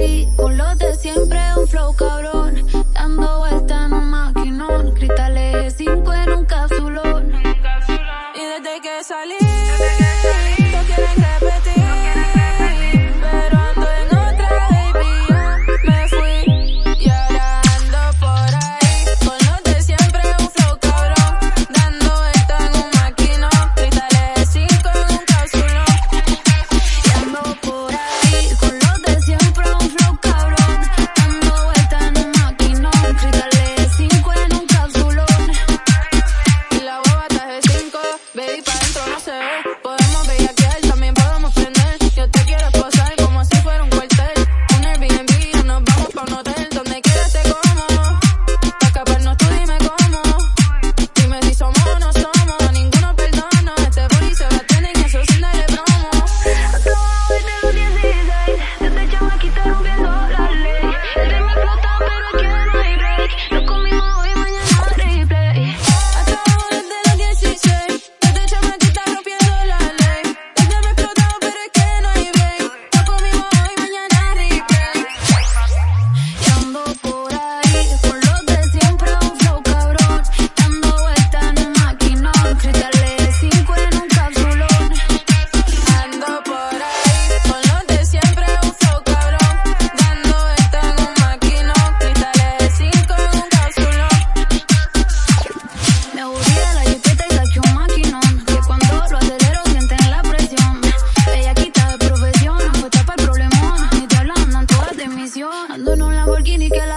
ahí, con los de siempre, un flow cabrón.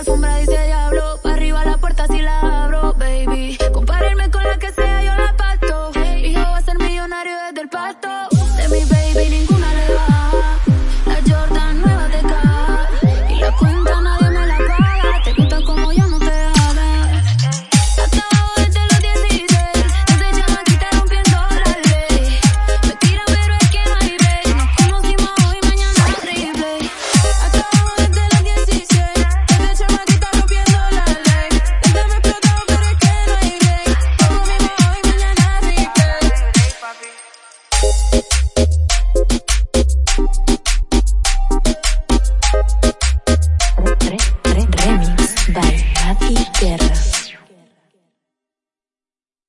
alfombra y